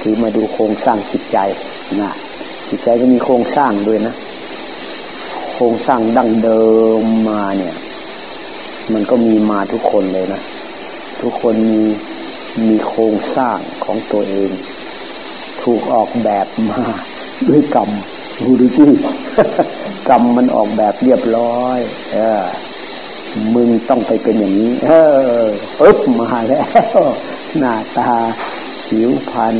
คือมาดูโครงสร้างจิตใจนะจิตใจก็มีโครงสร้างด้วยนะ โครงสร้างดั้งเดิมมาเนี่ย มันก็มีมาทุกคนเลยนะ ทุกคนมีมีโครงสร้างของตัวเอง ถูกออกแบบมาด้วยกรรมดูดูสิกรรมมันออกแบบเรียบร้อย เออ มึงต้องไปเป็นอย่างนี้ เออปึ๊บมาแล้ว หน้าตาผิวพรรณ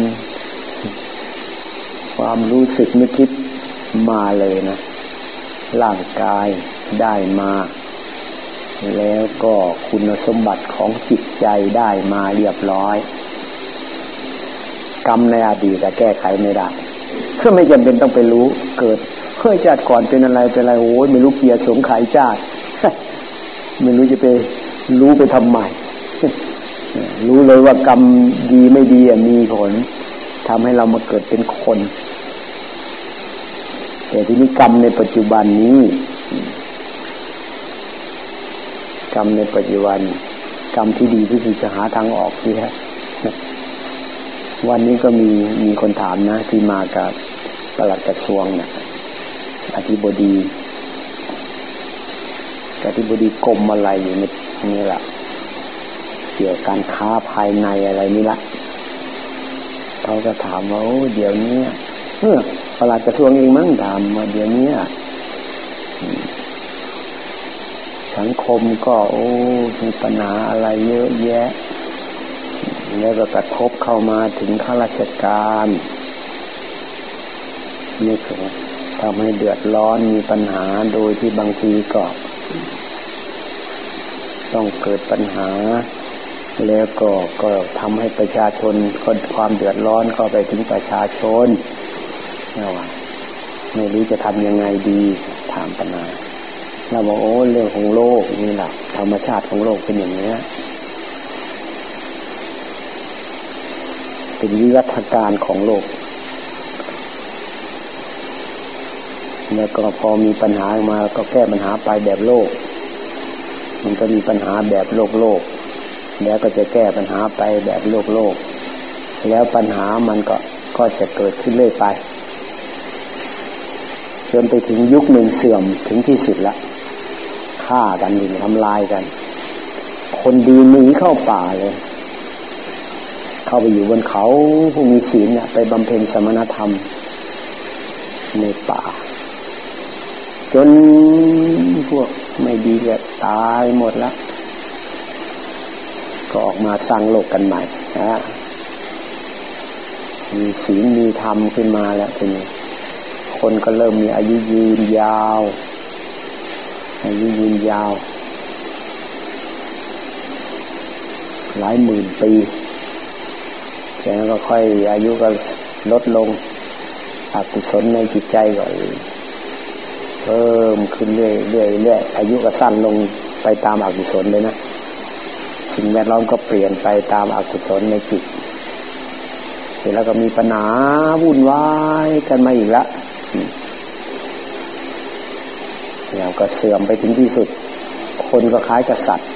ความรู้สึกนึกคิดมาเลยนะร่างกายได้มา แล้วก็คุณสมบัติของจิตใจได้มาเรียบร้อย กรรมในอดีตจะแก้ไขไม่ได้เพื่อไม่จำเป็นต้องไปรู้เกิดเฮ้ยชาติก่อนเป็นอะไรเป็นอะไรโอ้ยไม่รู้เกียร์สงไขชาติไม่รู้จะไปรู้ไปทำใหม่รู้เลยว่ากรรมดีไม่ดีมีผลทำให้เรามาเกิดเป็นคน แต่ที่นี้กรรมในปัจจุบันนี้ กรรมในปัจจุบัน กรรมที่ดีที่สุดจะหาทางออกที่ฮะวันนี้ก็มีมีคนถามนะ ที่มากับประหลัดกระทรวงเนะี่ยอธิบดีอธิบดีกรมอะไรอยู่ในนี่แหละเกี่ยวกับการค้าภายในอะไรนี่ละเขาก็ถามว่าเดี๋ยวนี้เออ ประหลัดกระทรวงเองมั้งถามมาเดี๋ยวนี้สังคมก็โอ้มีปัญหาอะไรเยอะแยะแล้วก็กระทบเข้ามาถึงข้าราชการนี่คือทำให้เดือดร้อนมีปัญหาโดยที่บางทีก็ต้องเกิดปัญหา แล้วก็ก็ทำให้ประชาชนคนความเดือดร้อนก็ไปถึงประชาชน นะว่าไม่รู้จะทำยังไงดีถามปัญหาเราบอกโอ้เรื่องของโลกนี่แหละธรรมชาติของโลกเป็นอย่างนี้เป็นวิวัฒการของโลก แล้วก็พอมีปัญหามาก็แก้ปัญหาไปแบบโลก มันก็มีปัญหาแบบโลกโลก แล้วก็จะแก้ปัญหาไปแบบโลกโลก แล้วปัญหามันก็ก็จะเกิดขึ้นเรื่อยไป จนไปถึงยุคหนึ่งเสื่อมถึงที่สุดละฆ่ากันดิทำลายกัน คนดีหนีเข้าป่าเลย เข้าไปอยู่บนเขาผู้มีศีลเนี่ยไปบำเพ็ญสมณธรรม ในป่า จนพวกไม่ดีก็ตายหมดแล้วก็ออกมาสร้างโลกกันใหม่นะมีศีลมีธรรมขึ้นมาแล้วทีนี้ คนก็เริ่มมีอายุยืนยาว อายุยืนยาว หลายหมื่นปีจากนั้นก็ค่อยอายุก็ลดลงอกุศลในจิตใจก็เพิ่มขึ้นเรื่อยเรื่อยเรื่อยอายุก็สั้นลงไปตามอากุศลเลยนะสิ่งแวดล้อมก็เปลี่ยนไปตามอากุศลในจิตเสร็จแล้วก็มีปัญหาวุ่นวายกันมาอีกละ แล้วก็เสื่อมไปถึงที่สุด คนก็คล้ายกับสัตว์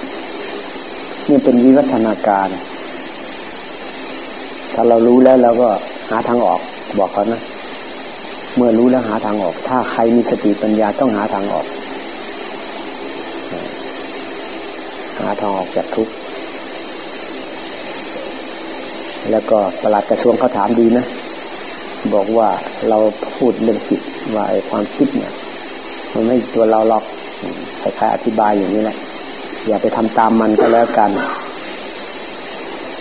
นี่เป็นวิวัฒนาการ ถ้าเรารู้แล้วเราก็หาทางออกบอกเขานะ เมื่อรู้แล้วหาทางออก ถ้าใครมีสติปัญญาต้องหาทางออก หาทางออกจากทุกข์แล้วก็ประหลัดกระทรวงเขาถามดีนะ บอกว่าเราพูดเรื่องจิตว่าความคิดเนี่ย มันไม่ตัวเราหรอกคล้ายๆอธิบายอย่างนี้แหละอย่าไปทำตามมันก็แล้วกัน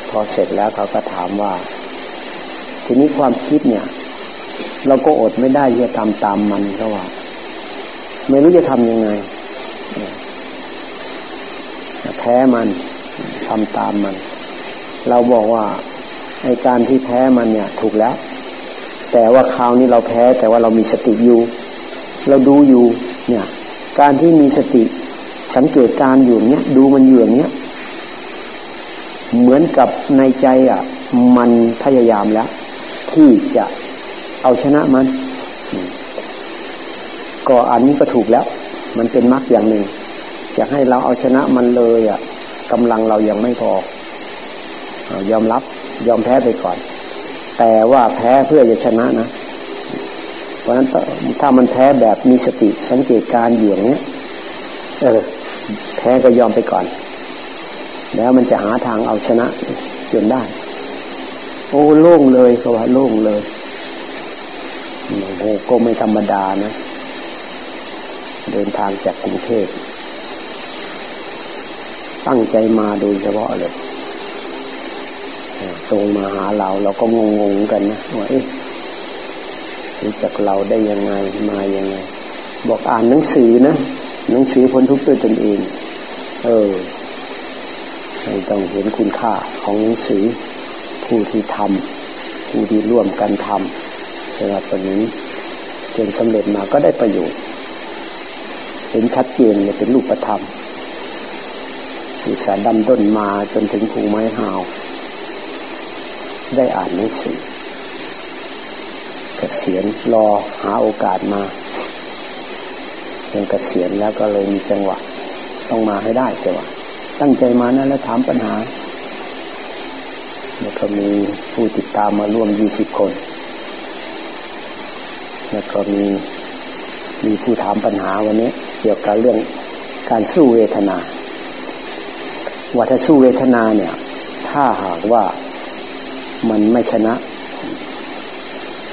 พอเสร็จแล้วเขาก็ถามว่า ทีนี้ความคิดเนี่ย เราก็อดไม่ได้ที่จะทำตามมันเพราว่า ไม่รู้จะทำยังไงแพ้มันทำตามมัน เราบอกว่าในการที่แพ้มันเนี่ย ถูกแล้ว แต่ว่าคราวนี้เราแพ้แต่ว่าเรามีสติอยู่ เราดูอยู่เนี่ยการที่มีสติสังเกตการอยู่เนี้ยดูมันอยู่อย่างเนี้ยเหมือนกับในใจอะ มันพยายามแล้ว ที่จะเอาชนะมัน ก็อันนี้ก็ถูกแล้ว มันเป็นมรรคอย่างหนึ่งจะให้เราเอาชนะมันเลยอะกำลังเรายังไม่พอยอมรับ ยอมแพ้ไปก่อน แต่ว่าแพ้เพื่อจะชนะนะ เพราะนั้นถ้ามันแพ้แบบมีสติสังเกตการอยู่อย่างนี้เออแพ้ก็ยอมไปก่อน แล้วมันจะหาทางเอาชนะจนได้ โอ้โล่งเลยเขาว่าโล่งเลยโอ้ก็ไม่ธรรมดานะ เดินทางจากกรุงเทพตั้งใจมาโดยเฉพาะเลยตรงมาหาเราเราก็งงๆกันนะว่าเอ๊ะ รู้จักเราได้ยังไงมายังไง บอกอ่านหนังสือนะหนังสือพ้นทุกข์ด้วยตนเอง เออไม่ต้องเห็นคุณค่าของหนังสือ ผู้ที่ทำผู้ที่ร่วมกันทำสำหรับวันนี้จนสำเร็จมาก็ได้ประโยชน์เห็นชัดเจนเลยเป็นรูปธรรมศึกษาดำด้นมาจนถึงภูไม้หาว ได้อ่านหนังสือ กษียณรอหาโอกาสมาเป็นเกษียณแล้วก็เลยมีจังหวะ ต้องมาให้ได้แต่ว่าตั้งใจมานะแล้วถามปัญหาแล้วก็มีผู้ติดตามมาร่วมยี่สิบคน แล้วก็มีมีผู้ถามปัญหาวันนี้ เกี่ยวกับเรื่องการสู้เวทนาว่าถ้าสู้เวทนาเนี่ย ถ้าหากว่ามันไม่ชนะ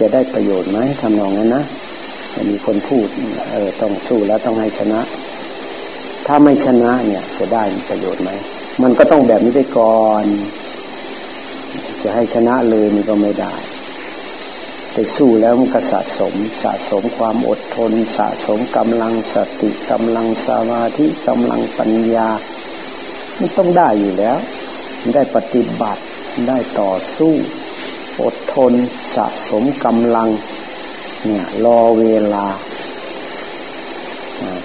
จะได้ประโยชน์ไหมทำนองนั้นนะมีคนพูดเออต้องสู้แล้วต้องให้ชนะ ถ้าไม่ชนะเนี่ย จะได้ประโยชน์ไหมมันก็ต้องแบบนี้ไปก่อน จะให้ชนะเลยมันก็ไม่ได้ไปสู้แล้วมันก็สะสม สะสมความอดทน สะสมกำลังสติกำลังสมาธิกำลังปัญญามันต้องได้อยู่แล้ว ได้ปฏิบัติได้ต่อสู้ อดทนสะสมกำลัง เนี่ยรอเวลา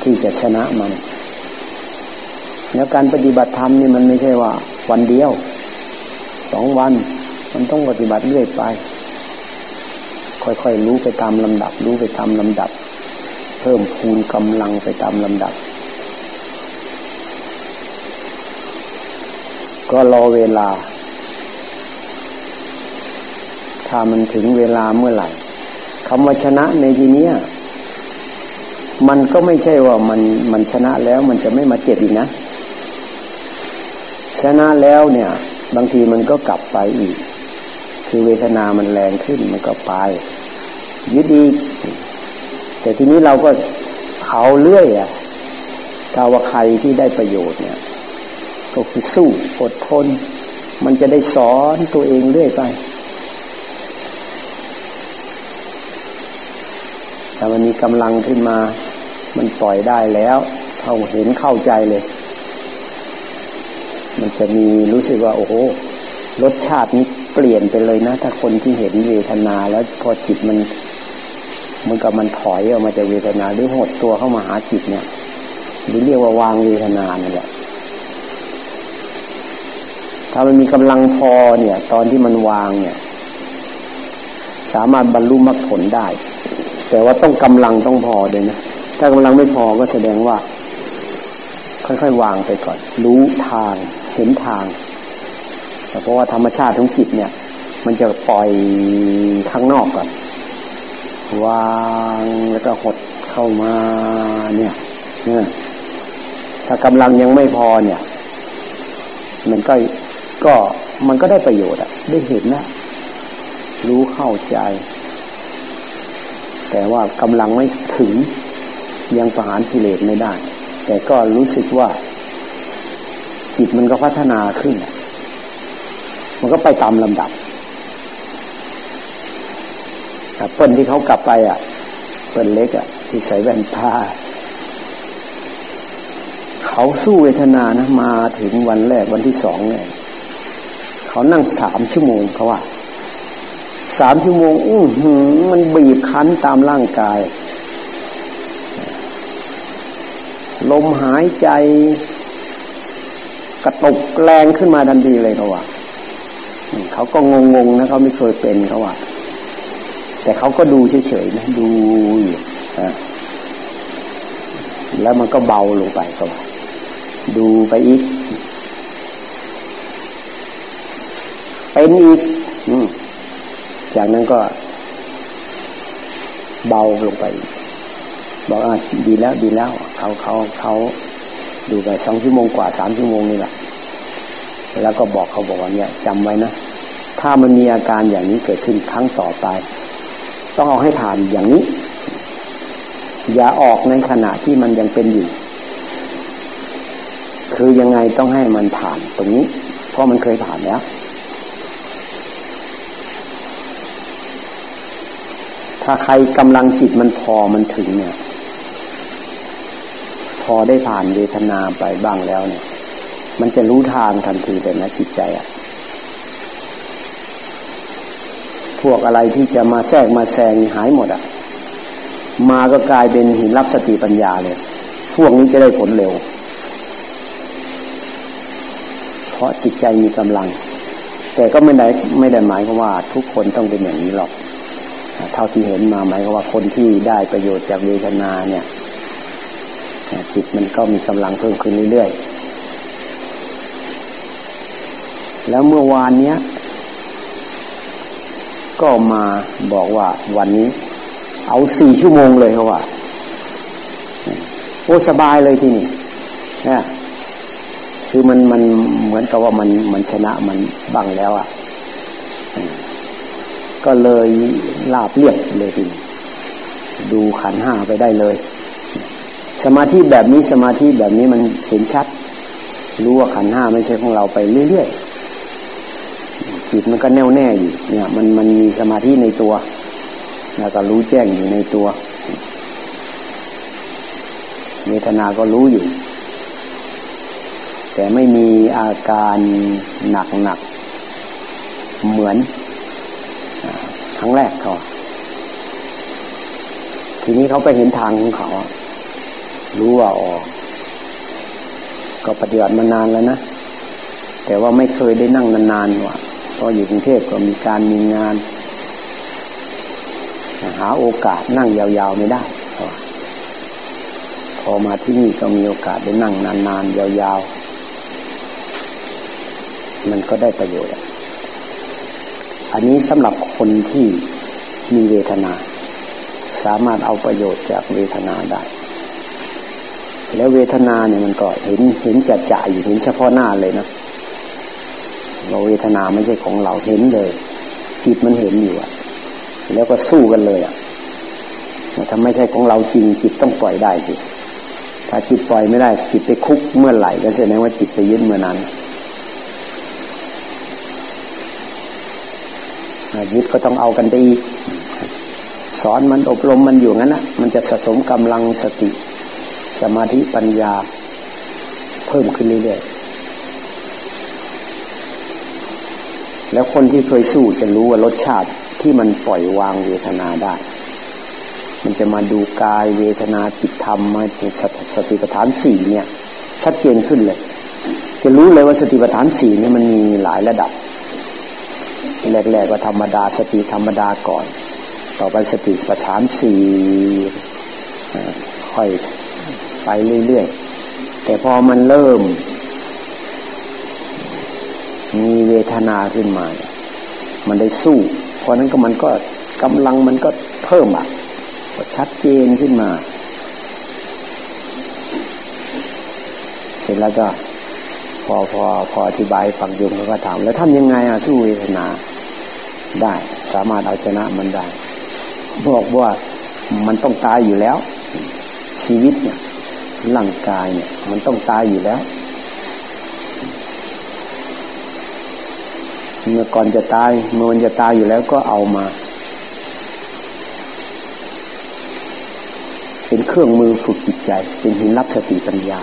ที่จะชนะมัน แล้วการปฏิบัติธรรมนี่มันไม่ใช่ว่า วันเดียวสองวัน มันต้องปฏิบัติเรื่อยไป ค่อยๆรู้ไปตามลำดับ รู้ไปตามลำดับ เพิ่มพูนกำลังไปตามลำดับ ก็รอเวลา ถ้ามันถึงเวลาเมื่อไหร่คำว่าชนะในที่นี้มันก็ไม่ใช่ว่ามันมันชนะแล้วมันจะไม่มาเจ็บอีกนะ ชนะแล้วเนี่ย บางทีมันก็กลับไปอีก คือเวทนามันแรงขึ้นมันก็ไปยึดอีกแต่ทีนี้เราก็เอาเรื่อยอะถ้าว่าใครที่ได้ประโยชน์เนี่ย ก็คือสู้อดทน มันจะได้สอนตัวเองเรื่อยไป แต่มันมีกำลังขึ้นมา มันปล่อยได้แล้วเขาเห็นเข้าใจเลย มันจะมีรู้สึกว่า โอ้โหรสชาตินี้เปลี่ยนไปเลยนะ ถ้าคนที่เห็นเวทนาแล้วพอจิตมันมันกับมันถอยออกมาจากเวทนาหรือหดตัวเข้ามาหาจิตเนี่ยหรือเรียกว่าวางเวทนานั่นแหละถ้ามันมีกำลังพอเนี่ย ตอนที่มันวางเนี่ย สามารถบรรลุมรรคผลได้ แต่ว่าต้องกำลังต้องพอเลยนะ ถ้ากำลังไม่พอก็แสดงว่า ค่อยๆวางไปก่อน รู้ทางเห็นทางแต่เพราะว่าธรรมชาติของจิตเนี่ย มันจะปล่อยข้างนอกก่อนวางแล้วก็หดเข้ามาเนี่ยเนี่ยถ้ากำลังยังไม่พอเนี่ย มันก็ก็มันก็ได้ประโยชน์อะได้เห็นนะรู้เข้าใจ แต่ว่ากำลังไม่ถึงยังประหารกิเลสไม่ได้ แต่ก็รู้สึกว่า จิตมันก็พัฒนาขึ้น มันก็ไปตามลำดับเปิ้นที่เขากลับไปอะเปิ้นเล็กอะ ที่ใส่แว่นตาเขาสู้เวทนานะมาถึงวันแรกวันที่สองเนี่ยเขานั่งสามชั่วโมงเขาว่า สามชั่วโมงอื้อหือมันบีบคั้นตามร่างกาย ลมหายใจ กระตุกแรงขึ้นมาทันทีเลยเขาว่าเขาก็งงๆนะเขาไม่เคยเป็นเขาว่าแต่เขาก็ดูเฉยๆนะดูอยู่แล้วมันก็เบาลงไปเขาว่าดูไปอีก เป็นอีก จากนั้นก็ เบาลงไป บอกอะดีแล้วดีแล้ว เขาเขาเขาดูไปสองชั่วโมงกว่าสามชั่วโมงนี่แหละแล้วก็บอกเขาบอกว่าเนี่ยจำไว้นะถ้ามันมีอาการอย่างนี้เกิดขึ้นครั้งต่อไป ต้องเอาให้ผ่านอย่างนี้ อย่าออกในขณะที่มันยังเป็นอยู่ คือยังไงต้องให้มันผ่านตรงนี้ เพราะมันเคยผ่านแล้ว ถ้าใครกำลังจิตมันพอมันถึงเนี่ย พอได้ผ่านเวทนาไปบ้างแล้วเนี่ย มันจะรู้ทางทันทีเลยนะจิตใจอะ่ะพวกอะไรที่จะมาแทรกมาแซงหายหมดอะ่ะมาก็กลายเป็นหินรับสติปัญญาเลยพวกนี้จะได้ผลเร็ว เพราะจิตใจมีกำลัง แต่ก็ไม่ได้ไม่ได้หมายความว่าทุกคนต้องเป็นอย่างนี้หรอก เท่าที่เห็นมาหมายว่าคนที่ได้ประโยชน์จากเวทนาเนี่ยจิตมันก็มีกำลังเพิ่มขึ้นเรื่อยๆ แล้วเมื่อวานเนี้ย ก็มาบอกว่าวันนี้ เอาสี่ชั่วโมงเลยเขาว่าโอ้สบายเลยที่นี่นะคือมันมันเหมือนกับว่ามันมันชนะมันบังแล้วอะ่ะก็เลย ลาบเรียบเลยทีดูขันห้าไปได้เลย สมาธิแบบนี้สมาธิแบบนี้มันเห็นชัด รู้ว่าขันห้าไม่ใช่ของเราไปเรื่อยๆจิตมันก็แน่วแน่อยู่เนี่ยมันมันมีสมาธิในตัว แล้วก็รู้แจ้งอยู่ในตัวเวทนาก็รู้อยู่ แต่ไม่มีอาการหนักหนักเหมือน รั้งแรกเขาทีนี้เขาไปเห็นทางของเขา รู้ว่าอ๋อก็ปฏิบัติมานานแล้วนะ แต่ว่าไม่เคยได้นั่งนานๆว่าพออยู่กรุงเทพก็มีการมีงาน หาโอกาสนั่งยาวๆไม่ได้ พอมาที่นี่ก็มีโอกาสได้นั่งนานๆยาวๆ มันก็ได้ประโยชน์ อันนี้สำหรับคนที่มีเวทนา สามารถเอาประโยชน์จากเวทนาได้ แล้วเวทนาเนี่ยมันก็เห็นเห็นจัดจ่าอยู่เห็นเฉพาะหน้าเลยนะเราเวทนาไม่ใช่ของเราเห็นเลยจิตมันเห็นอยู่อะแล้วก็สู้กันเลยอะถ้าไม่ใช่ของเราจริงจิตต้องปล่อยได้สิถ้าจิตปล่อยไม่ได้จิตไปคุกเมื่อไหร่ก็แสดงว่าจิตไปยึดเมื่อนั้น ยึดก็ต้องเอากันไปอีกสอนมันอบรมมันอยู่งั้นนะมันจะสะสมกำลังสติ สมาธิปัญญา เพิ่มขึ้นเรื่อยๆแล้วคนที่เคยสู้จะรู้ว่ารสชาติที่มันปล่อยวางเวทนาได้ มันจะมาดูกายเวทนาจิตธรรมมาสสติปัฏฐานสี่เนี่ย ชัดเจนขึ้นเลย จะรู้เลยว่าสติปัฏฐานสี่เนี่ยมันมีหลายระดับ แรกๆก็ธรรมดาสติธรรมดาก่อน ต่อไปสติปัฏฐานสี่ค่อยไปเรื่อยๆ แต่พอมันเริ่ม มีเวทนาขึ้นมา มันได้สู้ เพราะนั้นก็มันก็กำลังมันก็เพิ่มอะชัดเจนขึ้นมา เสร็จแล้วก็พอพอพออธิบายฟังโยมเขาก็ถามแล้วทำยังไงอะสู้เวทนา ได้ สามารถเอาชนะมันได้ บอกว่ามันต้องตายอยู่แล้ว ชีวิตเนี่ยร่างกายเนี่ย มันต้องตายอยู่แล้ว เมื่อก่อนจะตาย เมื่อมันจะตายอยู่แล้วก็เอามา เป็นเครื่องมือฝึกจิตใจ เป็นหินรับสติปัญญา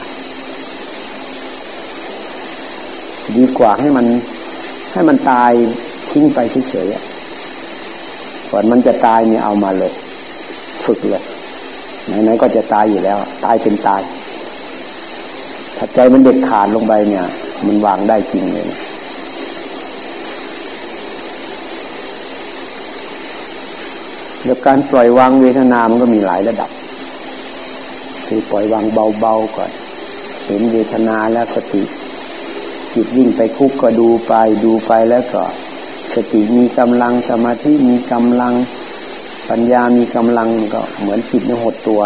ดีกว่าให้มันให้มันตาย ทิ้งไปเฉยๆก่อนมันจะตายเนี่ยเอามาเลย ฝึกเลยไหนๆก็จะตายอยู่แล้ว ตายเป็นตายถ้าใจมันเด็ดขาดลงไปเนี่ย มันวางได้จริงเลยแล้วการปล่อยวางเวทนา มันก็มีหลายระดับ คือปล่อยวางเบาๆก่อน เห็นเวทนาแล้วสติจิตวิ่งไปคุกก็ดูไปดูไปแล้วก็ สติมีกำลังสมาธิมีกำลังปัญญามีกำลังก็เหมือนจิตมันหดตัว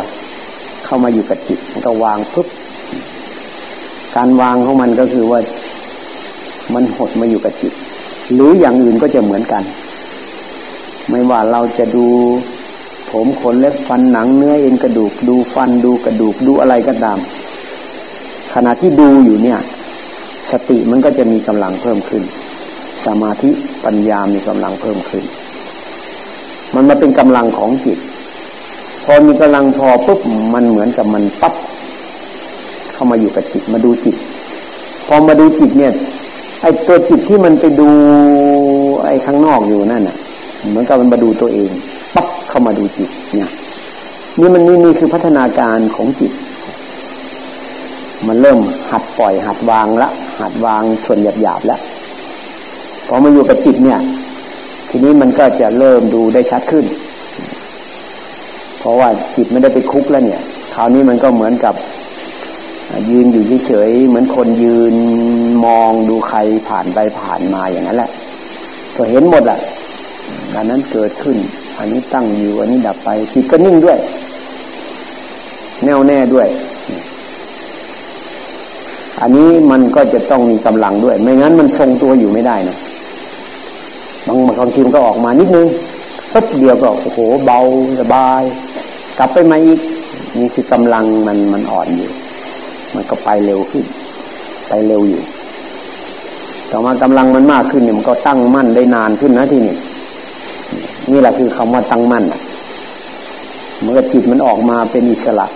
เข้ามาอยู่กับจิตก็วางปุ๊บการวางของมันก็คือว่ามันหดมาอยู่กับจิต หรืออย่างอื่นก็จะเหมือนกัน ไม่ว่าเราจะดูผมขนเล็บฟันหนังเนื้อเอ็นกระดูกดูฟันดูกระดูกดูอะไรก็ตาม ขณะที่ดูอยู่เนี่ย สติมันก็จะมีกำลังเพิ่มขึ้น สมาธิปัญญามีกำลังเพิ่มขึ้น มันมาเป็นกำลังของจิต พอมีกำลังพอปุ๊บมันเหมือนกับมันปั๊บเข้ามาอยู่กับจิตมาดูจิต พอมาดูจิตเนี่ยไอ้ตัวจิตที่มันไปดูไอ้ข้างนอกอยู่นั่นน่ะ เหมือนกับมันมาดูตัวเองปั๊บเข้ามาดูจิตเนี่ยนี่มันนี่นี่คือพัฒนาการของจิต มันเริ่มหัดปล่อยหัดวางละหัดวางส่วนหยาบหยาบแล้ว พอมาอยู่กับจิตเนี่ย ทีนี้มันก็จะเริ่มดูได้ชัดขึ้น เพราะว่าจิตไม่ได้ไปคุกแล้วเนี่ย คราวนี้มันก็เหมือนกับ ยืนอยู่เฉยๆเหมือนคนยืนมองดูใครผ่านไปผ่านมาอย่างนั้นแหละ ก็เห็นหมดแหละอันนั้นเกิดขึ้น อันนี้ตั้งอยู่ อันนี้ดับไป จิตก็นิ่งด้วย แน่วแน่ด้วย อันนี้มันก็จะต้องมีกำลังด้วย ไม่งั้นมันทรงตัวอยู่ไม่ได้นะ บางบางทีมันก็ออกมานิดนึงสักเดียวก็โอ้โหเบาสบาย กลับไปมาอีกนี่คือกำลังมันมันอ่อนอยู่ มันก็ไปเร็วขึ้น ไปเร็วอยู่ ต่อมากำลังมันมากขึ้นเนี่ยมันก็ตั้งมั่นได้นานขึ้นนะที่นี่นี่แหละคือคำว่าตั้งมั่นเมื่อจิตมันออกมาเป็นอิสระ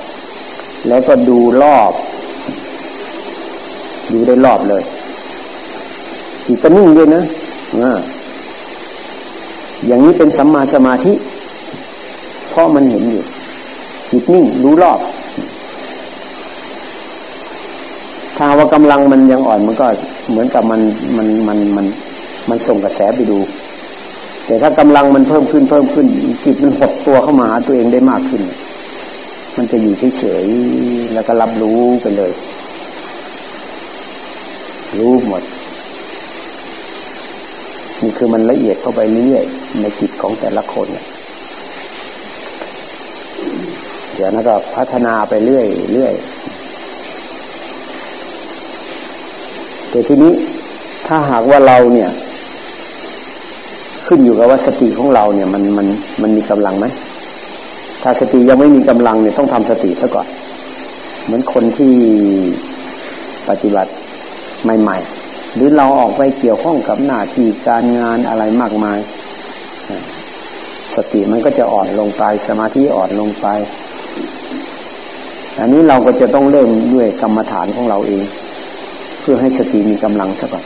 แล้วก็ดูรอบดูได้รอบเลยจิตก็นิ่งด้วยนะอ่า อย่างนี้เป็นสัมมาสมาธิเพราะมันเห็นอยู่จิตนิ่งรู้รอบถ้าว่ากำลังมันยังอ่อนมันก็เหมือนกับมันมันมันมันมันส่งกระแสไปดู แต่ถ้ากำลังมันเพิ่มขึ้นเพิ่มขึ้น จิตมันหดตัวเข้ามาหาตัวเองได้มากขึ้น มันจะอยู่เฉยๆแล้วก็รับรู้ไปเลย รู้หมด นี่คือมันละเอียดเข้าไปเรื่อยในจิตของแต่ละคน เดี๋ยวนั้นก็พัฒนาไปเรื่อยเรื่อยแต่ทีนี้ถ้าหากว่าเราเนี่ย ขึ้นอยู่กับว่าสติของเราเนี่ย มันมันมันมีกำลังไหมถ้าสติยังไม่มีกำลังเนี่ยต้องทำสติซะก่อน เหมือนคนที่ปฏิบัติใหม่ ๆ หรือเราออกไปเกี่ยวข้องกับหน้าที่การงานอะไรมากมาย สติมันก็จะอ่อนลงไปสมาธิอ่อนลงไป อันนี้เราก็จะต้องเริ่มด้วยกรรมฐานของเราเอง เพื่อให้สติมีกำลังสักก่อน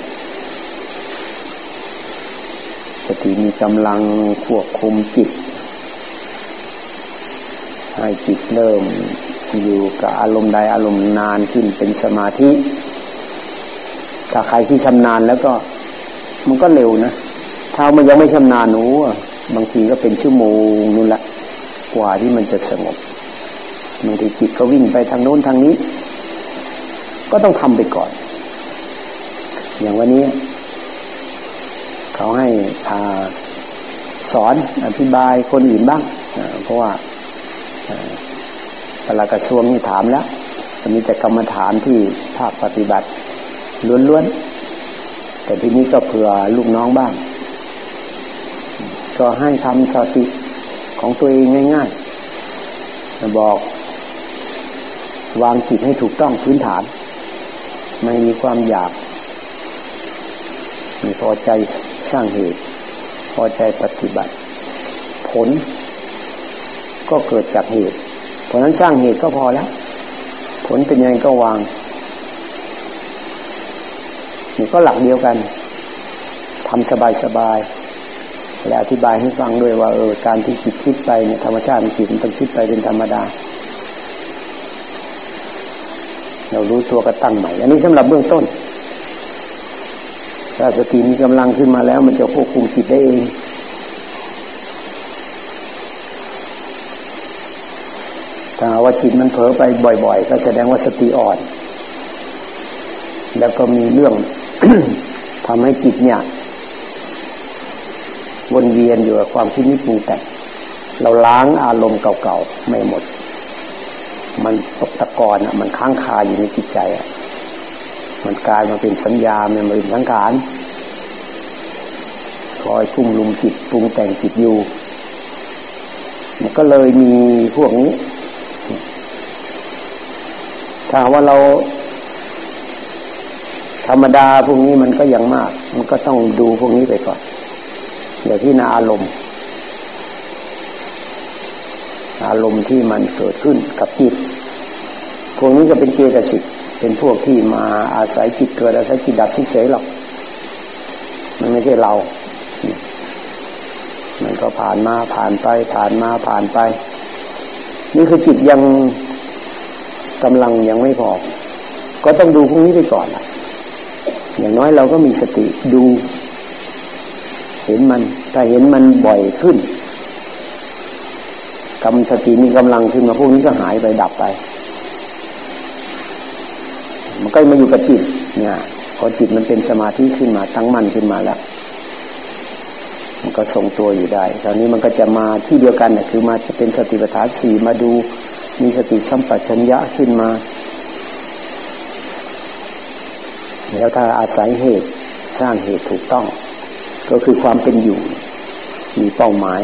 สติมีกำลังควบคุมจิต ให้จิตเริ่มอยู่กับอารมณ์ใดอารมณ์นานขึ้นเป็นสมาธิ ถ้าใครที่ชำนาญแล้วก็ มันก็เร็วนะถ้ามันยังไม่ชำนาญหนูบางทีก็เป็นชั่วโมงนู่นละกว่าที่มันจะสงบบางทีจิตก็วิ่งไปทางโน้นทางนี้ ก็ต้องทำไปก่อน อย่างวันนี้ เขาให้อาสอนอธิบายคนอื่นบ้าง เพราะว่าปลักระทรวงนี่ถามแล้วมีแต่กรรมฐานที่ภาคปฏิบัติ ล้วนๆ แต่ทีนี้ก็เผื่อลูกน้องบ้าง ก็ให้ทำสติของตัวเองง่ายๆ บอก วางจิตให้ถูกต้องพื้นฐาน ไม่มีความอยาก มีพอใจสร้างเหตุ พอใจปฏิบัติ ผล ก็เกิดจากเหตุ เพราะนั้นสร้างเหตุก็พอแล้ว ผลเป็นยังไงก็วาง นี่ก็หลักเดียวกันทำสบายสบายและอธิบายให้ฟังด้วยว่าเออการที่จิตคิดไปเนี่ยธรรมชาติจิตมันต้องคิดไปเป็นธรรมดา เรารู้ตัวก็ตั้งใหม่ อันนี้สำหรับเบื้องต้น ถ้าสติมีกำลังขึ้นมาแล้ว มันจะควบคุมจิตได้เอง ถ้าว่าจิตมันเผลอไปบ่อย ๆ ก็แสดงว่าสติอ่อน แล้วก็มีเรื่อง ทำให้จิตเนี่ย วนเวียนอยู่กับความคิดนิดนึงแต่เราล้างอารมณ์เก่าๆไม่หมด มันตกตะกอนอะ มันค้างคาอยู่ในจิตใจอะมันกลายมาเป็นสัญญามันมาเป็นสังขารคอยพุ่มลุมจิตปรุงแต่งจิตอยู่ มันก็เลยมีพวกนี้ ถ้าว่าเรา ธรรมดาพวกนี้มันก็ยังมาก มันก็ต้องดูพวกนี้ไปก่อนอย่าที่นาอารมณ์ อารมณ์ที่มันเกิดขึ้นกับจิต พวกนี้ก็เป็นเจตสิกเป็นพวกที่มาอาศัยจิตเกิดอาศัยจิตดับเฉยๆหรอก มันไม่ใช่เรา มันก็ผ่านมาผ่านไป ผ่านมาผ่านไป นี่คือจิตยังกำลังยังไม่พอ ก็ต้องดูพวกนี้ไปก่อนละ อย่างน้อยเราก็มีสติดู เห็นมัน ถ้าเห็นมันบ่อยขึ้นกำสติมีกำลังขึ้นมาพวกนี้ก็หายไปดับไป มันก็มาอยู่กับจิตเนี่ยพอจิตมันเป็นสมาธิขึ้นมาตั้งมั่นขึ้นมาแล้ว มันก็ทรงตัวอยู่ได้คราวนี้มันก็จะมาที่เดียวกันเนี่ยคือมาจะเป็นสติปัฏฐานสี่มาดูมีสติสัมปชัญญะขึ้นมา แล้วถ้าอาศัยเหตุสร้างเหตุถูกต้อง ก็คือความเป็นอยู่ มีเป้าหมาย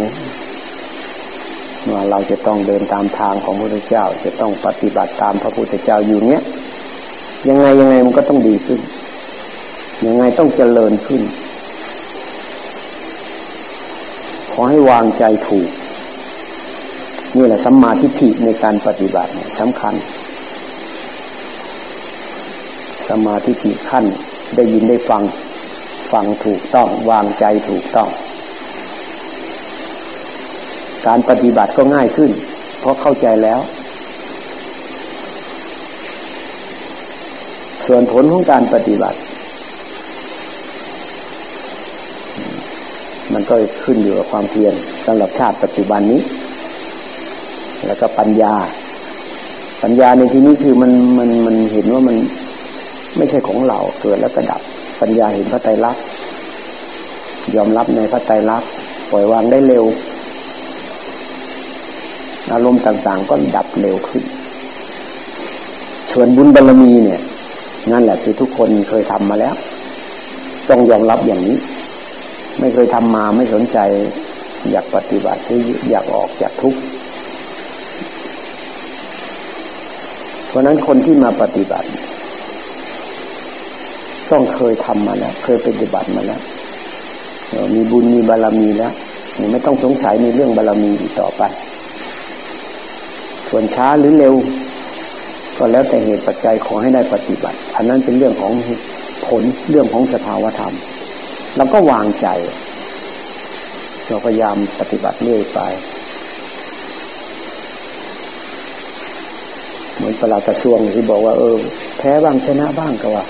ว่าเราจะต้องเดินตามทางของพระพุทธเจ้า จะต้องปฏิบัติตามพระพุทธเจ้าอยู่เนี้ยยังไงยังไงมันก็ต้องดีขึ้น ยังไงต้องเจริญขึ้น ขอให้วางใจถูก นี่แหละสัมมาทิฏฐิในการปฏิบัติสำคัญ สมาธิิขั้นได้ยินได้ฟัง ฟังถูกต้องวางใจถูกต้อง การปฏิบัติก็ง่ายขึ้น เพราะเข้าใจแล้ว ส่วนผลของการปฏิบัติ มันก็ขึ้นอยู่กับความเพียรสำหรับชาติปัจจุบันนี้ แล้วก็ปัญญาปัญญาในที่นี้คือมันมันมันเห็นว่ามัน ไม่ใช่ของเราเกิดแล้วก็ดับ ปัญญาเห็นพระไตรลักษณ์ยอมรับในพระไตรลักษณ์ปล่อยวางได้เร็ว อารมณ์ต่างๆ ก็ดับเร็วขึ้น ส่วนบุญบารรมีเนี่ย นั่นแหละคือทุกคนเคยทำมาแล้ว ต้องยอมรับอย่างนี้ ไม่เคยทำมาไม่สนใจ อยากปฏิบัติหรืออยากออกจากทุกข์เพราะนั้นคนที่มาปฏิบัติ ต้องเคยทำมาแล้ว เคยปฏิบัติมาแล้วมีบุญมีบารรมีแล้วไม่ต้องสงสัยในเรื่องบารรมีอีกต่อไป ส่วนช้าหรือเร็ว ก็แล้วแต่เหตุปัจจัยขอให้ได้ปฏิบัติ อันนั้นเป็นเรื่องของผลเรื่องของสภาวธรรมเราก็วางใจ เราพยายามปฏิบัติเรื่อยไป เหมือนประหลาดกระทรวงที่บอกว่าเออ แพ้บ้างชนะบ้างก็ว่า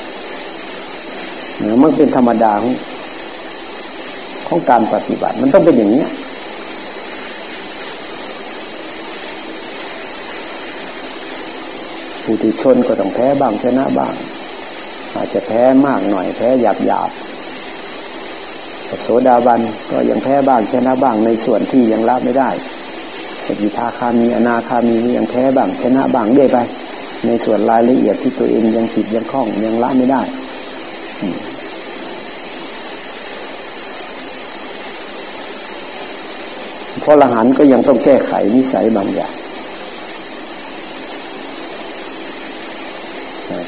มันเป็นธรรมดาของของการปฏิบัติ มันต้องเป็นอย่างนี้ปุถุชนก็ต้องแพ้บ้างชนะบ้าง อาจจะแพ้มากหน่อยแพ้หยาบหยาบโสดาบันก็ยังแพ้บ้างชนะบ้างในส่วนที่ยังรับไม่ได้สกิทาคามีอนาคามียังแพ้บ้างชนะบ้างเรื่อยไป ในส่วนรายละเอียดที่ตัวเองยังผิดยังคล่องยังละไม่ได้ เพราะละหันก็ยังต้องแก้ไขนิสัยบางอย่าง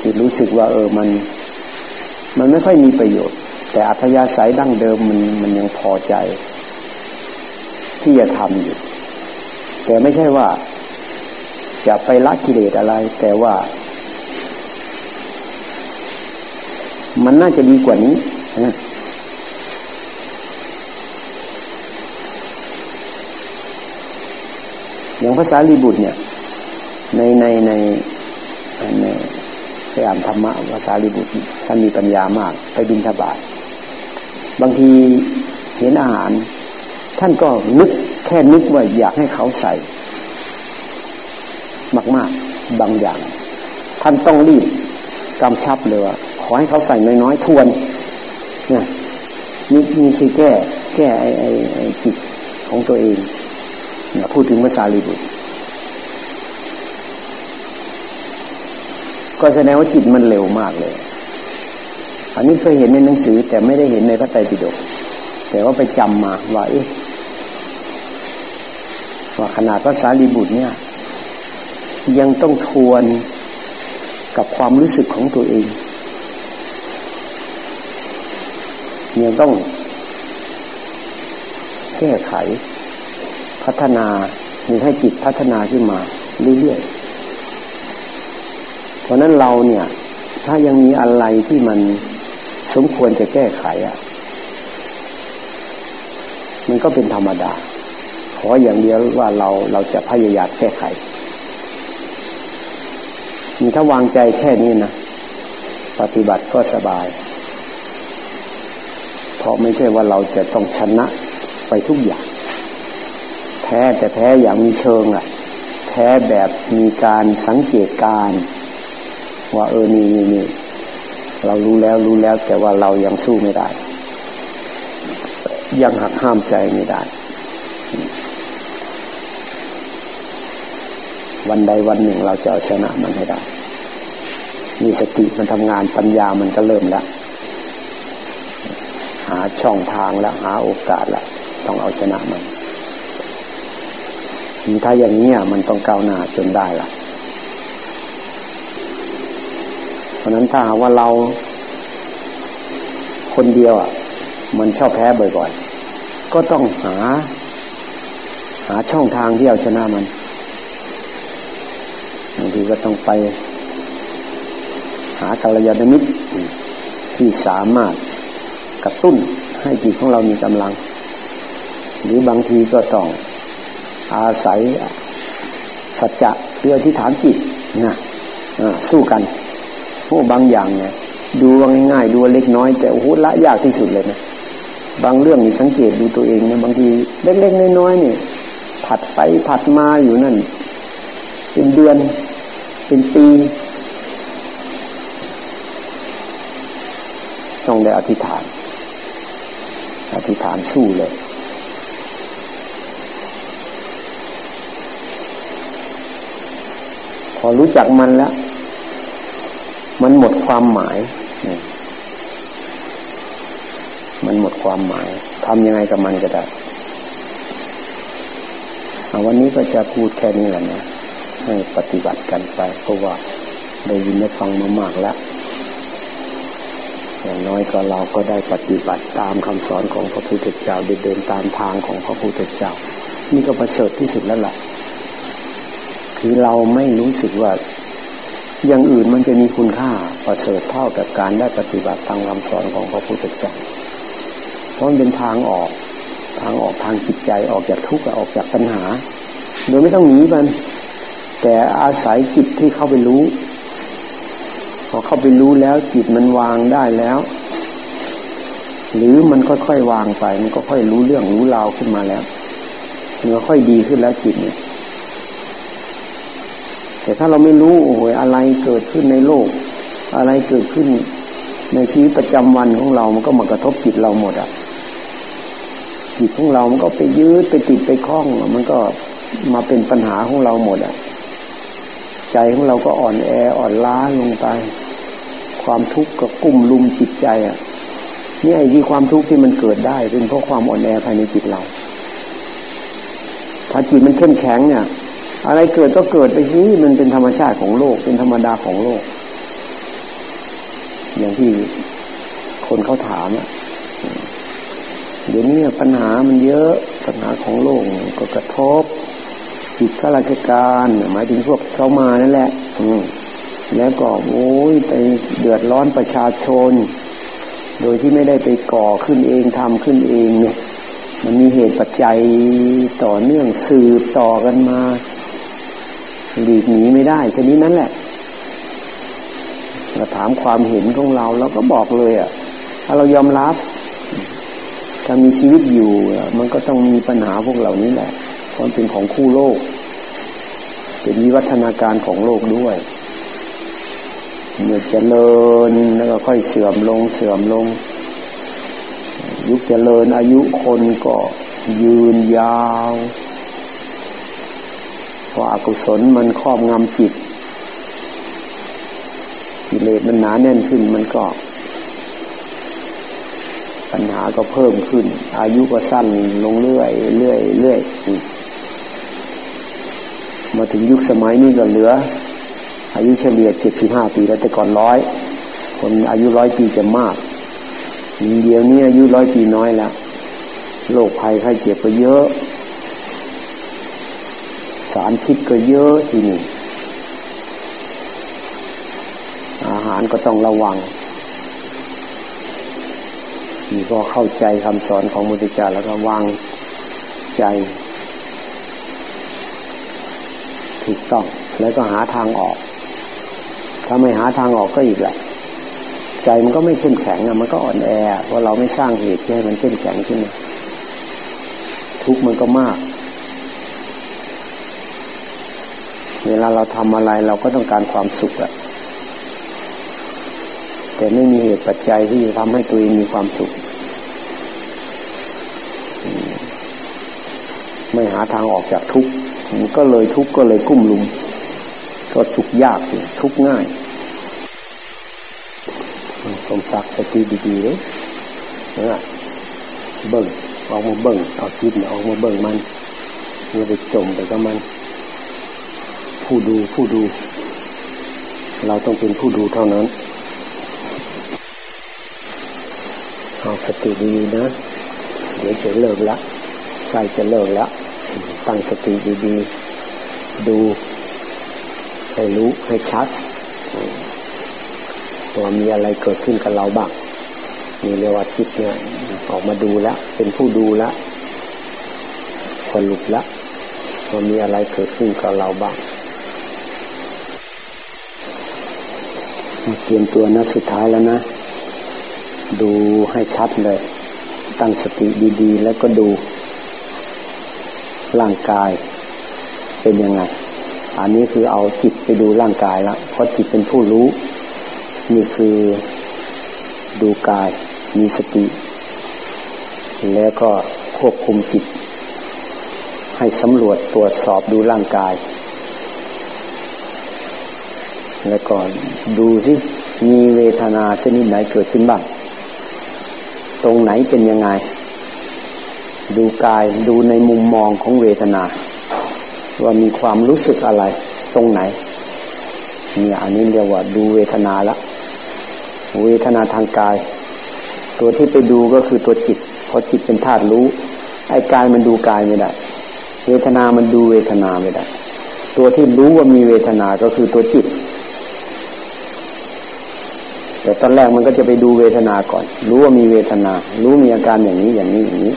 ที่รู้สึกว่า เออมัน มันไม่ค่อยมีประโยชน์ แต่อัธยาศัยดั้งเดิมมันมันยังพอใจ ที่จะทำอยู่ แต่ไม่ใช่ว่า จะไปละกิเลสอะไร แต่ว่า มันน่าจะดีกว่านี้อย่างภาษาลีบุตรเนี่ย ในในในในพยายามธรรมะภาษาลิบุตรท่านมีปัญญามาก ไปบินทบาทบางทีเห็นอาหาร ท่านก็นึกแค่นึกว่าอยากให้เขาใส่ มาก ๆ บางอย่าง ท่านต้องรีบกำชับเลยว่า อให้เขาใส่น้อยๆทวนเนี่ยนี่นี่คือแก้ แก้ไอ้ไอ้ไอ้จิตของตัวเองเนี่ยพูดถึงภาษาลีบุตรก็แสดงว่าจิตมันเร็วมากเลย อันนี้เคยเห็นในหนังสือ แต่ไม่ได้เห็นในพระไตรปิฎกแต่ว่าไปจำมาว่าเอ๊ะว่าขนาดภาษาลีบุตรเนี่ย ยังต้องทวนกับความรู้สึกของตัวเอง ยังต้องแก้ไข พัฒนามีให้จิตพัฒนาขึ้นมาเรื่อยๆเพราะนั้นเราเนี่ย ถ้ายังมีอะไรที่มันสมควรจะแก้ไขอะ่ะ มันก็เป็นธรรมดา ขออย่างเดียวว่าเราเราจะพยายามแก้ไขมีถ้าวางใจแค่นี้นะ ปฏิบัติก็สบาย เพราะไม่ใช่ว่าเราจะต้องชนะไปทุกอย่างแพ้แต่แพ้อย่างมีเชิงอะแพ้แบบมีการสังเกตการ ว่าเออนี่นี่นี่เรารู้แล้วรู้แล้ว แต่ว่าเรายังสู้ไม่ได้ ยังหักห้ามใจไม่ได้ วันใดวันหนึ่งเราจะเอาชนะมันให้ได้ มีสติมันทำงานปัญญามันก็เริ่มแล้ว หาช่องทางแล้วหาโอกาสล้วต้องเอาชนะมันถ้าอย่างนี้มันต้องก้าวหน้าจนได้ละเพราะนั้นถ้าว่าเรา คนเดียวอะ มันชอบแพ้บ่อยๆก็ต้องหา หาช่องทางที่เอาชนะมันบางทีก็ต้องไป หากัลยาณมิตรที่สามารถ กระตุ้นให้จิตของเรามีกำลัง หรือบางทีก็ต้องอาศัยสัจจะเพื่อที่ฐานจิตนะสู้กันพวกบางอย่างเนี่ยดูว่าง่ายๆดูเล็กน้อย แต่โอ้โหละยากที่สุดเลยนะบางเรื่องนี่สังเกตดูตัวเองเนี่ยบางทีเล็กๆน้อยๆเนี่ยผัดไปผัดมาอยู่นั่น เป็นเดือน เป็นปีต้องได้อธิษฐาน อธิษฐานสู้เลย พอรู้จักมันแล้ว มันหมดความหมาย มันหมดความหมายทำยังไงกับมันก็ได้วันนี้ก็จะพูดแค่นี้แหละนะให้ปฏิบัติกันไปเพราะว่าได้ยินได้ฟังมามากแล้ว อย่างน้อยก็เราก็ได้ปฏิบัติตามคำสอนของพระพุทธเจ้าได้เดินตามทางของพระพุทธเจ้า นี่ก็ประเสริฐที่สุดแล้วล่ะ คือเราไม่รู้สึกว่าอย่างอื่นมันจะมีคุณค่าประเสริฐเท่ากับการได้ปฏิบัติตามคำสอนของพระพุทธเจ้าเพราะมันเป็นทางออกทางออกทางจิตใจออกจากทุกข์ออกจากปัญหา โดยไม่ต้องหนีมัน แต่อาศัยจิตที่เข้าไปรู้ พอเข้าไปรู้แล้วจิตมันวางได้แล้ว หรือมันค่อยๆวางไป มันก็ค่อยรู้เรื่องรู้ราวขึ้นมาแล้วเนื้อค่อยดีขึ้นแล้วจิตเนี่ย แต่ถ้าเราไม่รู้โอ้โหอะไรเกิดขึ้นในโลก อะไรเกิดขึ้นในชีวิตประจำวันของเรา มันก็มากระทบจิตเราหมดอะจิตของเรา มันก็ไปยืดไปติดไปคล้อง มันก็มาเป็นปัญหาของเราหมดอะ ใจของเราก็อ่อนแออ่อนล้าลงไป ความทุกข์ก็กุ้มลุมจิตใจอะนี่ไอ้ที่ความทุกข์ที่มันเกิดได้เป็นเพราะความอ่อนแอภายในจิตเราถ้าจิตมันเข้มแข็งเนี่ย อะไรเกิดก็เกิดไปสิมันเป็นธรรมชาติของโลก เป็นธรรมดาของโลก อย่างที่คนเขาถามอะเดี๋ยวนี้ปัญหามันเยอะปัญหาของโลกก็กระทบ จิตข้าราชการหมายถึงพวกเขามานั่นแหละ อืแล้วก็โอ้ยไปเดือดร้อนประชาชน โดยที่ไม่ได้ไปก่อขึ้นเองทำขึ้นเองเนี่ย มันมีเหตุปัจจัยต่อเนื่องสืบต่อกันมาหลีกหนีไม่ได้ชนิดนั้นแหละเราถามความเห็นของเราเราก็บอกเลยอะ ถ้าเรายอมรับถ้ามีชีวิตอยู่มันก็ต้องมีปัญหาพวกเหล่านี้แหละ เพราะเป็นของคู่โลก เป็นวิวัฒนาการของโลกด้วยเมื่อเจริญแล้วก็ค่อยเสื่อมลงเสื่อมลง ยุคเจริญอายุคนก็ยืนยาวเพราะอากุศลมันครอบงำจิตกิเลสมันหนาแน่นขึ้นมันก็ปัญหาก็เพิ่มขึ้น อายุก็สั้นลงเรื่อยเรื่อยเรื่อย มาถึงยุคสมัยนี้ก็เหลือ อายุเฉลี่ยเจ็ดสิบห้าปีแล้วแต่ก่อนร้อยคนอายุร้อยปีจะมากเดี๋ยวนี้อายุร้อยปีน้อยแล้วโรคภัยไข้เจ็บก็เยอะ สารพิษก็เยอะทีนี้อาหารก็ต้องระวังนี่ก็เข้าใจคำสอนของมุติจาแล้วก็วางใจ ถูกต้อง แล้วก็หาทางออก ถ้าไม่หาทางออกก็อีกแหละใจมันก็ไม่เข้มแข็งอะมันก็อ่อนแอเพราะเราไม่สร้างเหตุให้มันเข้มแข็งขึ้นมาทุกข์มันก็มาก เวลาเราทำอะไรเราก็ต้องการความสุขอะแต่ไม่มีเหตุปัจจัยที่จะทำให้ตัวเองมีความสุข ไม่หาทางออกจากทุกข์ ก็เลยทุกข์ก็เลยกุ้มลุม ก็สุขยากทุกข์ง่ายสมศักดิ์สติดีๆเลยนะเบิ่งออกมาเบิ่งเอาจิตออกมาเบิ่งมันอย่าไปจมไปกับมัน ผู้ดูผู้ดู เราต้องเป็นผู้ดูเท่านั้นเอาสติดีๆนะ เดี๋ยวจะเลิกละใกล้จะเลิกละ ตั้งสติดีๆ ดูให้รู้ให้ชัดตัวมีอะไรเกิดขึ้นกับเราบ้างมีเรียกว่าจิตเนี่ยออกมาดูแล้ว เป็นผู้ดูแล้วสรุปแล้วว่ามีอะไรเกิดขึ้นกับเราบ้างเตรียมตัวนะสุดท้ายแล้วนะ ดูให้ชัดเลย ตั้งสติดีๆ แล้วก็ดู ร่างกายเป็นยังไง อันนี้คือเอาจิตไปดูร่างกายแล้วเพราะจิตเป็นผู้รู้ นี่คือดูกายมีสติ แล้วก็ควบคุมจิต ให้สำรวจตรวจสอบดูร่างกาย แล้วก็ดูสิมีเวทนาชนิดไหนเกิดขึ้นบ้าง ตรงไหนเป็นยังไง ดูกายดูในมุมมองของเวทนา ว่ามีความรู้สึกอะไร ตรงไหนเนี่ยอันนี้เรียกว่าดูเวทนาละ เวทนาทางกาย ตัวที่ไปดูก็คือตัวจิตเพราะจิตเป็นธาตุรู้ไอ้กายมันดูกายไม่ได้ เวทนามันดูเวทนาไม่ได้ ตัวที่รู้ว่ามีเวทนาก็คือตัวจิต แต่ตอนแรกมันก็จะไปดูเวทนาก่อน รู้ว่ามีเวทนา รู้มีอาการอย่างนี้อย่างนี้อย่างนี้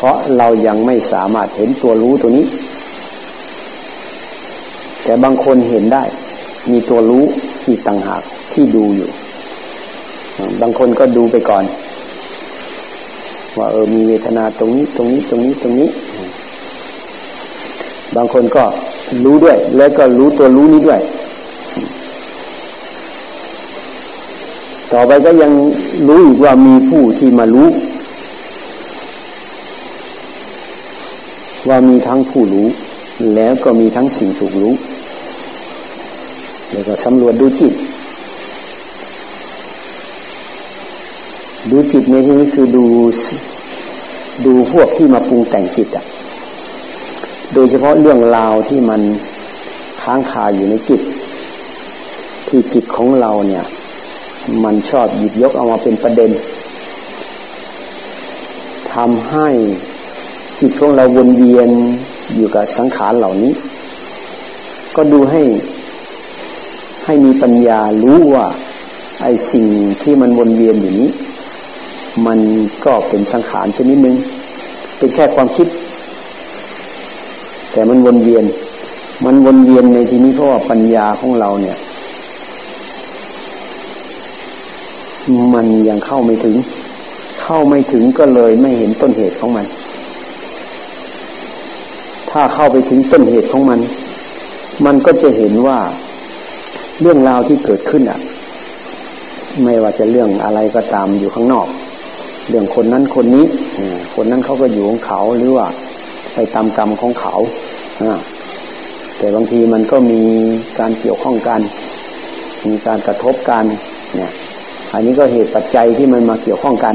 เพราะเรายังไม่สามารถเห็นตัวรู้ตัวนี้ แต่บางคนเห็นได้ มีตัวรู้ที่ต่างหากที่ดูอยู่ บางคนก็ดูไปก่อน ว่าเออมีเวทนาตรงนี้ ตรงนี้ตรงนี้ตรงนี้ บางคนก็รู้ด้วย แล้วก็รู้ตัวรู้นี้ด้วยต่อไปก็ยังรู้อีกว่ามีผู้ที่มารู้ ว่ามีทั้งผู้รู้ แล้วก็มีทั้งสิ่งถูกรู้ แล้วก็สำรวจดูจิต ดูจิตในที่นี้คือดูดูพวกที่มาปรุงแต่งจิตอะโดยเฉพาะเรื่องราวที่มันค้างคาอยู่ในจิต ที่จิตของเราเนี่ย มันชอบหยิบยกเอามาเป็นประเด็นทำให้ จิตของเราวนเวียนอยู่กับสังขารเหล่านี้ ก็ดูให้ให้มีปัญญารู้ว่าไอ้สิ่งที่มันวนเวียนอยู่นี้ มันก็เป็นสังขารชนิดหนึ่งเป็นแค่ความคิด แต่มันวนเวียน มันวนเวียนในที่นี้เพราะว่าปัญญาของเราเนี่ย มันยังเข้าไม่ถึง เข้าไม่ถึงก็เลยไม่เห็นต้นเหตุของมัน ถ้าเข้าไปถึงต้นเหตุของมัน มันก็จะเห็นว่าเรื่องราวที่เกิดขึ้นอะ ไม่ว่าจะเรื่องอะไรก็ตามอยู่ข้างนอก เรื่องคนนั้นคนนี้คนนั้นเขาก็อยู่ของเขาหรือว่าไปตามกรรมของเขาแต่บางทีมันก็มีการเกี่ยวข้องกัน มีการกระทบกันเนี่ยอันนี้ก็เหตุปัจจัยที่มันมาเกี่ยวข้องกัน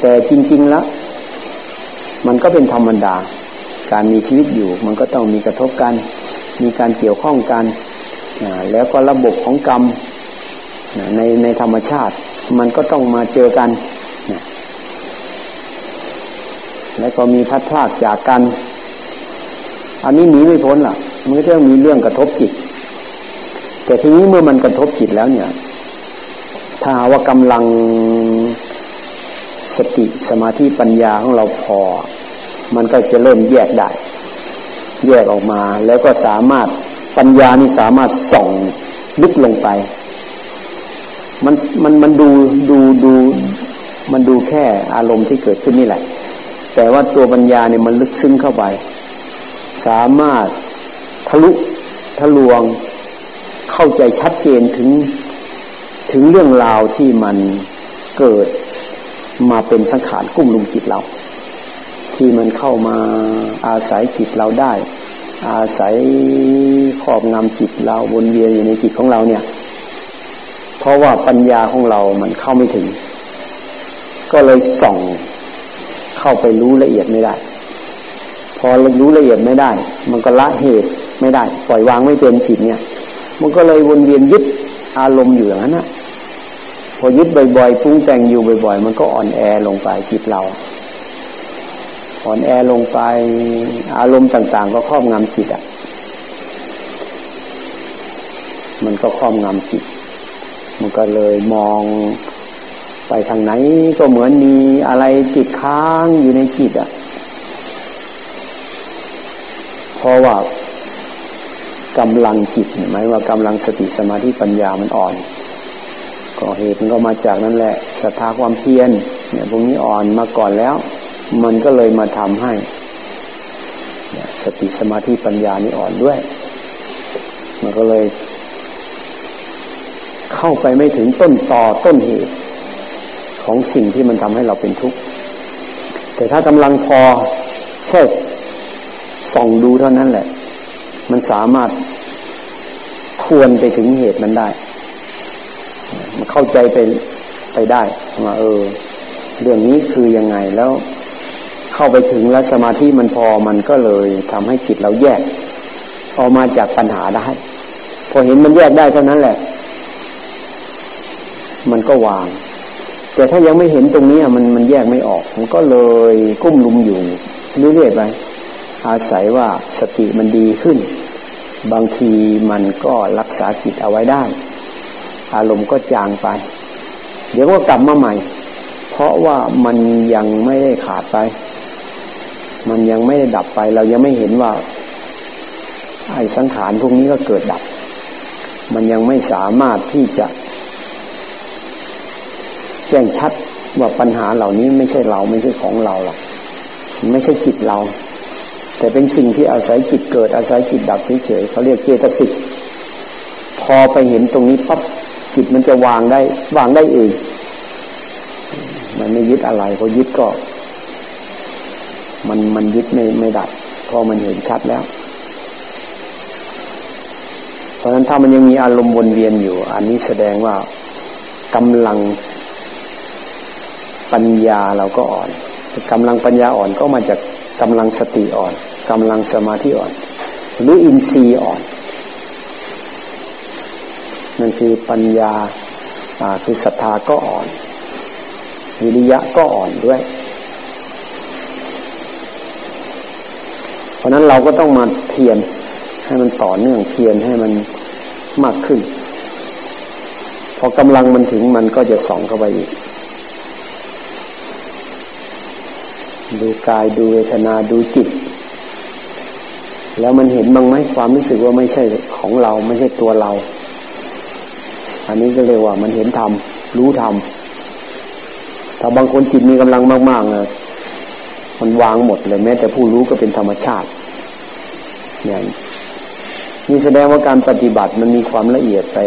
แต่จริง ๆ แล้ว มันก็เป็นธรรมดา การมีชีวิตอยู่ มันก็ต้องมีกระทบกัน มีการเกี่ยวข้องกัน แล้วก็ระบบของกรรมในในธรรมชาติ มันก็ต้องมาเจอกัน แล้วก็มีพัดพลากจากกัน อันนี้หนีไม่พ้นล่ะ มันก็ต้องมีเรื่องกระทบจิต แต่ทีนี้เมื่อมันกระทบจิตแล้วเนี่ย ถ้าว่ากำลังสติสมาธิปัญญาของเราพอ มันก็จะเริ่มแยกได้ แยกออกมาแล้วก็สามารถปัญญานี่สามารถส่องลึกลงไป มันมันมันดูดูดูมันดูแค่อารมณ์ที่เกิดขึ้นนี่แหละ แต่ว่าตัวปัญญาเนี่ยมันลึกซึ้งเข้าไป สามารถทะลุทะลวงเข้าใจชัดเจนถึงถึงเรื่องราวที่มันเกิดมาเป็นสังขารกุ้มลุมจิตเรา ที่มันเข้ามาอาศัยจิตเราได้ อาศัยครอบงำจิตเราวนเวียนอยู่ในจิตของเราเนี่ย เพราะว่าปัญญาของเรามันเข้าไม่ถึง ก็เลยส่องเข้าไปรู้ละเอียดไม่ได้ พอรู้ละเอียดไม่ได้ มันก็ละเหตุไม่ได้ ปล่อยวางไม่เป็นจิตเนี่ย มันก็เลยวนเวียนยึดอารมณ์อยู่อย่างนั้นนะพอยึดบ่อยๆฟุ้งแต่งอยู่บ่อย ๆ มันก็อ่อนแอลงไปจิตเรา อ่อนแอลงไปอารมณ์ต่าง ๆ ก็ครอบงำจิตอะ มันก็ครอบงำจิต มันก็เลยมองไปทางไหนก็เหมือนมีอะไรติดค้างอยู่ในจิตอะเพราะว่ากำลังจิตหมายว่ากำลังสติสมาธิปัญญามันอ่อน ก็เหตุมันก็มาจากนั่นแหละศรัทธาความเพียรเนี่ยพวกนี้อ่อนมาก่อนแล้ว มันก็เลยมาทำให้ สติสมาธิปัญญานี่อ่อนด้วย มันก็เลย เข้าไปไม่ถึงต้นต่อต้นเหตุ ของสิ่งที่มันทำให้เราเป็นทุกข์ แต่ถ้ากำลังพอแค่ส่องดูเท่านั้นแหละ มันสามารถทวนไปถึงเหตุมันได้ มันเข้าใจไปไปได้ว่าเออ เรื่องนี้คือยังไงแล้ว เข้าไปถึงแล้วสมาธิมันพอมันก็เลยทำให้จิตเราแยก ออกมาจากปัญหาได้ พอเห็นมันแยกได้เท่านั้นแหละ มันก็วาง แต่ถ้ายังไม่เห็นตรงนี้มันมันแยกไม่ออก มันก็เลยกุ้มลุมอยู่เรื่อยๆไปอาศัยว่าสติมันดีขึ้น บางทีมันก็รักษาจิตเอาไว้ได้ อารมณ์ก็จางไป เดี๋ยวก็กลับมาใหม่ เพราะว่ามันยังไม่ได้ขาดไป มันยังไม่ได้ดับไป เรายังไม่เห็นว่าไอ้สังขารพวกนี้ก็เกิดดับ มันยังไม่สามารถที่จะ แจ้งชัดว่าปัญหาเหล่านี้ไม่ใช่เราไม่ใช่ของเราหรอกไม่ใช่จิตเรา แต่เป็นสิ่งที่อาศัยจิตเกิดอาศัยจิตดับเฉยๆเขาเรียกเจตสิกพอไปเห็นตรงนี้ปั๊บจิตมันจะวางได้ วางได้เองมันไม่ยึดอะไรพอยึดก็ มันมันยึดไม่ไม่ดับพอมันเห็นชัดแล้ว เพราะฉะนั้นถ้ามันยังมีอารมณ์วนเวียนอยู่ อันนี้แสดงว่ากำลังปัญญาเราก็อ่อนกำลังปัญญาอ่อนก็มาจากกำลังสติอ่อนกำลังสมาธิอ่อน หรืออินทรีย์อ่อนนั่นคือปัญญาคือศรัทธาก็อ่อน วิริยะก็อ่อนด้วย เพราะนั้นเราก็ต้องมาเพียรให้มันต่อเนื่องเพียรให้มันมากขึ้น พอกำลังมันถึงมันก็จะส่องเข้าไปอีก ดูกายดูเวทนาดูจิต แล้วมันเห็นบ้างไหมความรู้สึกว่าไม่ใช่ของเราไม่ใช่ตัวเรา อันนี้ก็เรียกว่ามันเห็นธรรมรู้ธรรมถ้าบางคนจิตมีกำลังมากๆเลย มันวางหมดเลยแม้แต่ผู้รู้ก็เป็นธรรมชาติเนี่ยนี่แสดงว่าการปฏิบัติมันมีความละเอียดไป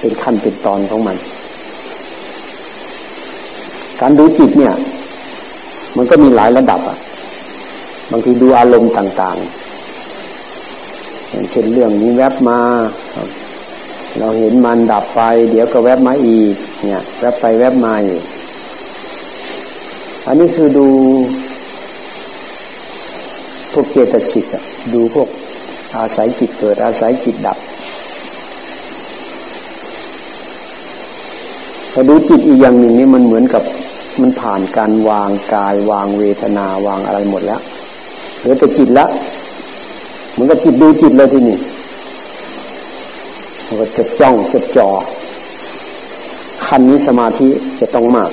เป็นขั้นเป็นตอนของมัน การดูจิตเนี่ย มันก็มีหลายระดับอะ บางทีดูอารมณ์ต่าง ๆ อย่างเช่นเรื่องนี้แวบมา เราเห็นมันดับไป เดี๋ยวก็แวบมาอีก เนี่ย แวบไปแวบมาอยู่ อันนี้คือดูพวกเจตสิกอะดูพวกอาศัยจิตเกิดอาศัยจิตดับแต่ดูจิตอีกอย่างหนึ่งนี่มันเหมือนกับมันผ่านการวางกายวางเวทนาวางอะไรหมดแล้วเหลือแต่จิตละเหมือนกับจิตดูจิตเลยที่นี่มันก็จดจ้องจดจ่อคันนี้สมาธิจะต้องมาก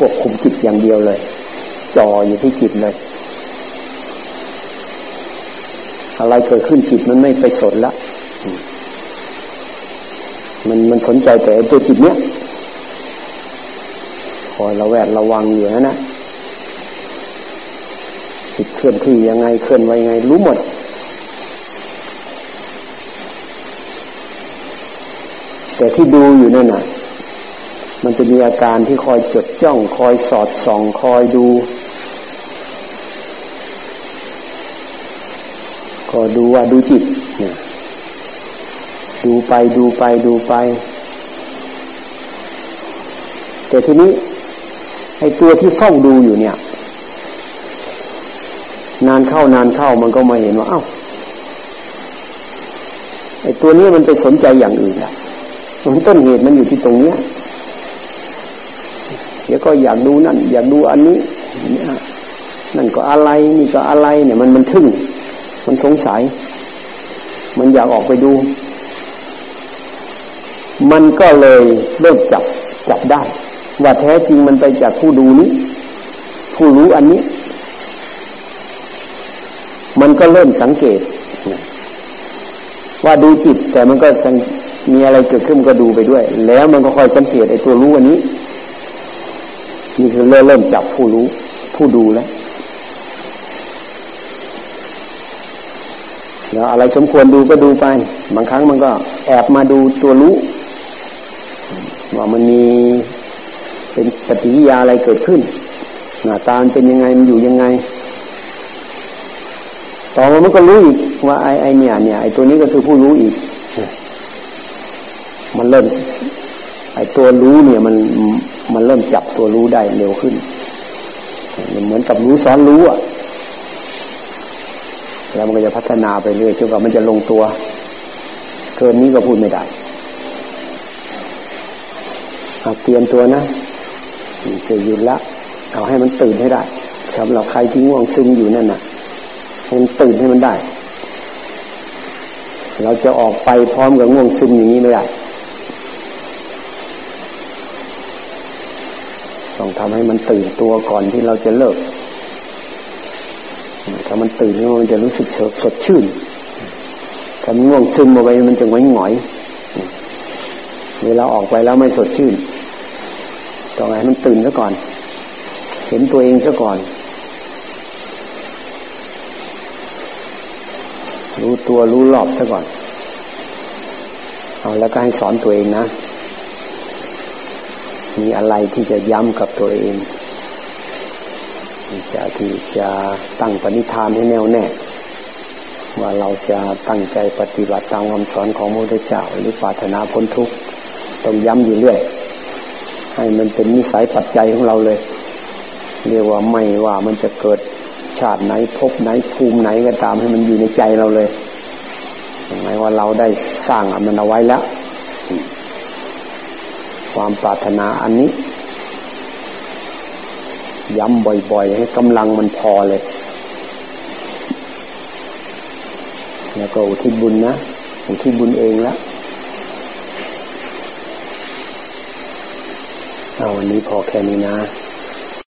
ควบคุมจิตอย่างเดียวเลยจ่ออยู่ที่จิตเลย อะไรเกิดขึ้นจิตมันไม่ไปสนละมันมันสนใจแต่ตัวจิตเนี้ยคอยระแวดระวังอยู่นะนะจิตเคลื่อนที่ยังไงเคลื่อนไวยังไง รู้หมดแต่ที่ดูอยู่นั่นน่ะ มันจะมีอาการที่คอยจดจ้อง คอยสอดส่อง คอยดู ก็ดูว่าดูจิตเนี่ยดูไปดูไปดูไป แต่ทีนี้ไอ้ตัวที่เฝ้าดูอยู่เนี่ย นานเข้านานเข้ามันก็มาเห็นว่า เอา้าไอ้ตัวนี้มันไปสนใจอย่างอื่นอะมันต้นเหตุมันอยู่ที่ตรงเนี้ย ดี๋ยวก็อยากดูนั่น อยากดูอันนี้นั่นก็อะไรนี่ก็อะไรเนี่ย มันมันทึ่ง มันสงสัย มันอยากออกไปดู มันก็เลยเริ่มจับจับได้ ว่าแท้จริงมันไปจากผู้ดูนี้ ผู้รู้อันนี้ มันก็เริ่มสังเกต ว่าดูจิตแต่มันก็มีอะไรเกิดขึ้นก็ดูไปด้วย แล้วมันก็คอยสังเกตไอ้ตัวรู้อันนี้ นี่คือเริ่มจับผู้รู้ ผู้ดูแล้วแล้วอะไรสมควรดูก็ดูไป บางครั้งมันก็แอบมาดูตัวรู้ว่ามันมีเป็นปฏิกิยาอะไรเกิดขึ้นหน้าตาเป็นยังไงมันอยู่ยังไงต่อมามันก็รู้อีกว่าไอ้ไอเนี่ยเนี่ยไอ้ตัวนี้ก็คือผู้รู้อีก มันเริ่มไอ้ตัวรู้เนี่ยมัน มันเริ่มจับตัวรู้ได้เร็วขึ้น เหมือนกับรู้ซ้อนรู้อะแล้วมันก็จะพัฒนาไปเรื่อยจนกว่ามันจะลงตัวเกินนี้ก็พูดไม่ได้เอาเตรียมตัวนะจะหยุดละเอาให้มันตื่นให้ได้สำหรับใครที่ง่วงซึมอยู่นั่นน่ะให้มันตื่นให้มันได้ เราจะออกไปพร้อมกับง่วงซึมอย่างนี้ไม่ได้ ต้องทำให้มันตื่นตัวก่อนที่เราจะเลิก ถ้ามันตื่นมันจะรู้สึกสดชื่นถ้ามันง่วงซึมออกไปมันจะหงอยหงอยเวลาออกไปแล้วไม่สดชื่นต้องให้มันตื่นซะก่อน เห็นตัวเองซะก่อน รู้ตัวรู้รอบซะก่อน เอาแล้วก็ให้สอนตัวเองนะ อะไรที่จะย้ำกับตัวเองจะที่จะตั้งปณิธานให้แน่วแน่ว่าเราจะตั้งใจปฏิบัติตามคำสอนของพระพุทธเจ้าหรือปรารถนาพ้นทุกข์ต้องย้ำอยู่เรื่อยให้มันเป็นนิสัยปัจจัยของเราเลย เรียกว่าไม่ว่ามันจะเกิดชาติไหนพบไหนภูมิไหนก็ตามให้มันอยู่ในใจเราเลยหมายว่าเราได้สร้างมันเอาไว้แล้ว ความปรารถนาอันนี้ ย้ำบ่อย ๆ ให้กำลังมันพอเลย แล้วก็อุทิศบุญนะอุทิศบุญเองละเอาวันนี้พอแค่นี้นะ